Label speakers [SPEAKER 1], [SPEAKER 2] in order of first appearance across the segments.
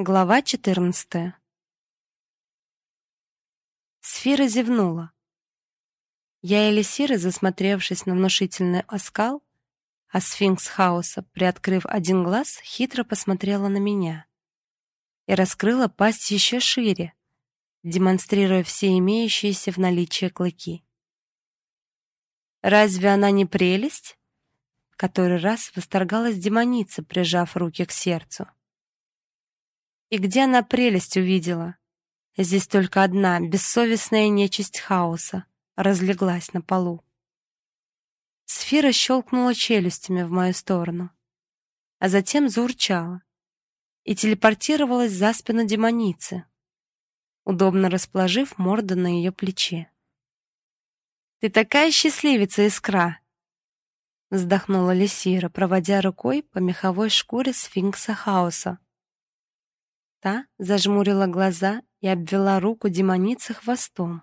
[SPEAKER 1] Глава 14. Сфера зевнула. Я и Элисира, засмотревшись на внушительный оскал, а сфинкс хаоса, приоткрыв один глаз, хитро посмотрела на меня и раскрыла пасть еще шире, демонстрируя все имеющиеся в наличии клыки. Разве она не прелесть? Который раз восторгалась демоница, прижав руки к сердцу. И где она прелесть увидела? Здесь только одна бессовестная нечисть хаоса разлеглась на полу. Сфера щелкнула челюстями в мою сторону, а затем заурчала и телепортировалась за спину демоницы, удобно расположив морду на ее плече. Ты такая счастливица, Искра, вздохнула Лисира, проводя рукой по меховой шкуре сфинкса хаоса. Та зажмурила глаза и обвела руку демоницы хвостом,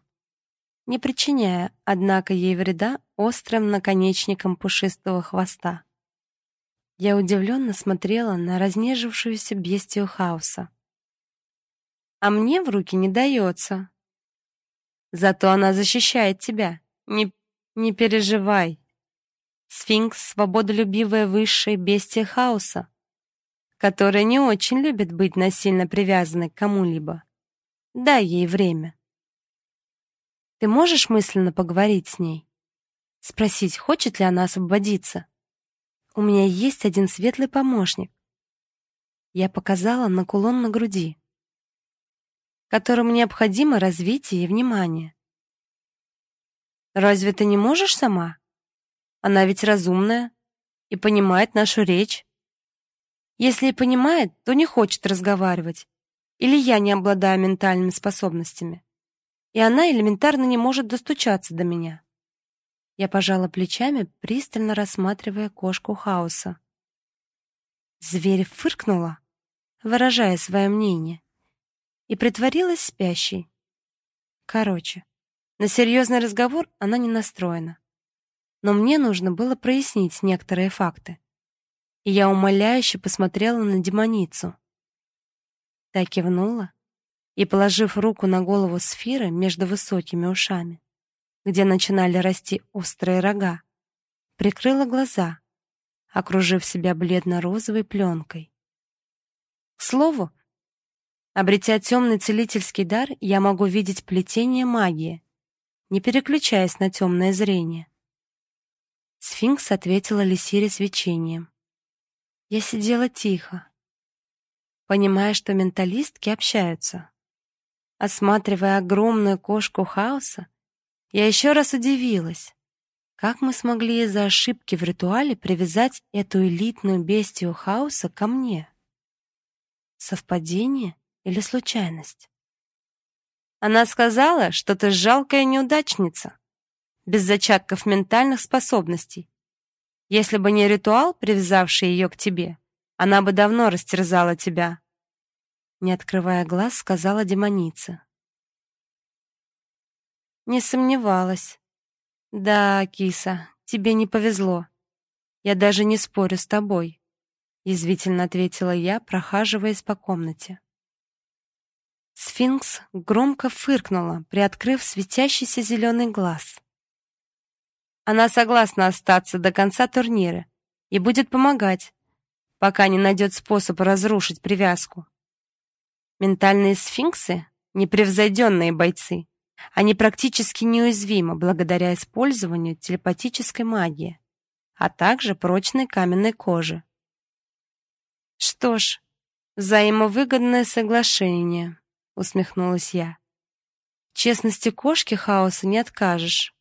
[SPEAKER 1] не причиняя, однако, ей вреда острым наконечником пушистого хвоста. Я удивленно смотрела на разнежившуюся бестию хаоса. А мне в руки не дается. Зато она защищает тебя. Не не переживай. Сфинкс свободолюбивая высшая бестия хаоса которая не очень любит быть насильно привязанной к кому-либо. Дай ей время. Ты можешь мысленно поговорить с ней? Спросить, хочет ли она освободиться? У меня есть один светлый помощник. Я показала на кулон на груди, которому необходимо развитие и внимание. Разве ты не можешь сама? Она ведь разумная и понимает нашу речь. Если и понимает, то не хочет разговаривать. Или я не обладаю ментальными способностями. И она элементарно не может достучаться до меня. Я пожала плечами, пристально рассматривая кошку хаоса. Зверь фыркнула, выражая свое мнение, и притворилась спящей. Короче, на серьезный разговор она не настроена. Но мне нужно было прояснить некоторые факты и я умоляюще посмотрела на демоницу. Та кивнула и, положив руку на голову сферы между высокими ушами, где начинали расти острые рога, прикрыла глаза, окружив себя бледно-розовой пленкой. К слову, обретя темный целительский дар, я могу видеть плетение магии, не переключаясь на темное зрение. Сфинкс ответила Лисире свечением. Я сидела тихо, понимая, что менталистки общаются. Осматривая огромную кошку хаоса, я еще раз удивилась, как мы смогли из-за ошибки в ритуале привязать эту элитную бестию хаоса ко мне. Совпадение или случайность? Она сказала, что ты жалкая неудачница, без зачатков ментальных способностей, если бы не ритуал, привязавший ее к тебе, она бы давно растерзала тебя. Не открывая глаз, сказала демоница. Не сомневалась. Да, киса, тебе не повезло. Я даже не спорю с тобой, язвительно ответила я, прохаживаясь по комнате. Сфинкс громко фыркнула, приоткрыв светящийся зеленый глаз. Она согласна остаться до конца турнира и будет помогать, пока не найдет способ разрушить привязку. Ментальные сфинксы непревзойденные бойцы. Они практически неуязвимы благодаря использованию телепатической магии, а также прочной каменной кожи. Что ж, взаимовыгодное соглашение, усмехнулась я. честности кошки хаоса не откажешь.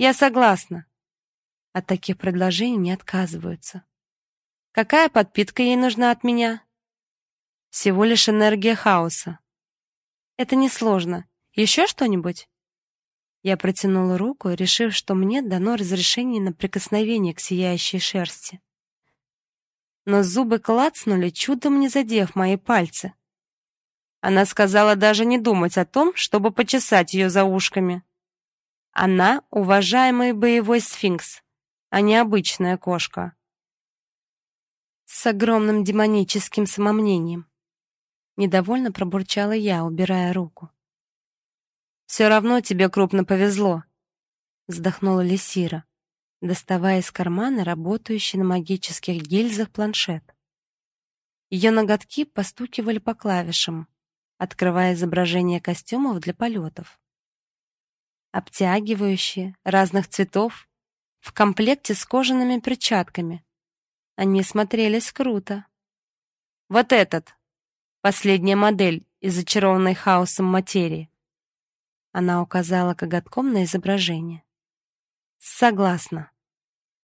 [SPEAKER 1] Я согласна. От таких предложений не отказываются. Какая подпитка ей нужна от меня? Всего лишь энергия хаоса. Это несложно. Еще что-нибудь? Я протянула руку, решив, что мне дано разрешение на прикосновение к сияющей шерсти. Но зубы клацнули, чудом не задев мои пальцы. Она сказала даже не думать о том, чтобы почесать ее за ушками. Она уважаемый боевой сфинкс, а не обычная кошка. С огромным демоническим самомнением. Недовольно пробурчала я, убирая руку. «Все равно тебе крупно повезло», — вздохнула Лисира, доставая из кармана работающий на магических гильзах планшет. Ее ноготки постукивали по клавишам, открывая изображения костюмов для полетов. Обтягивающие, разных цветов, в комплекте с кожаными перчатками. Они смотрелись круто. Вот этот, последняя модель из зачарованной хаосом материи. Она указала коготком на изображение. Согласна.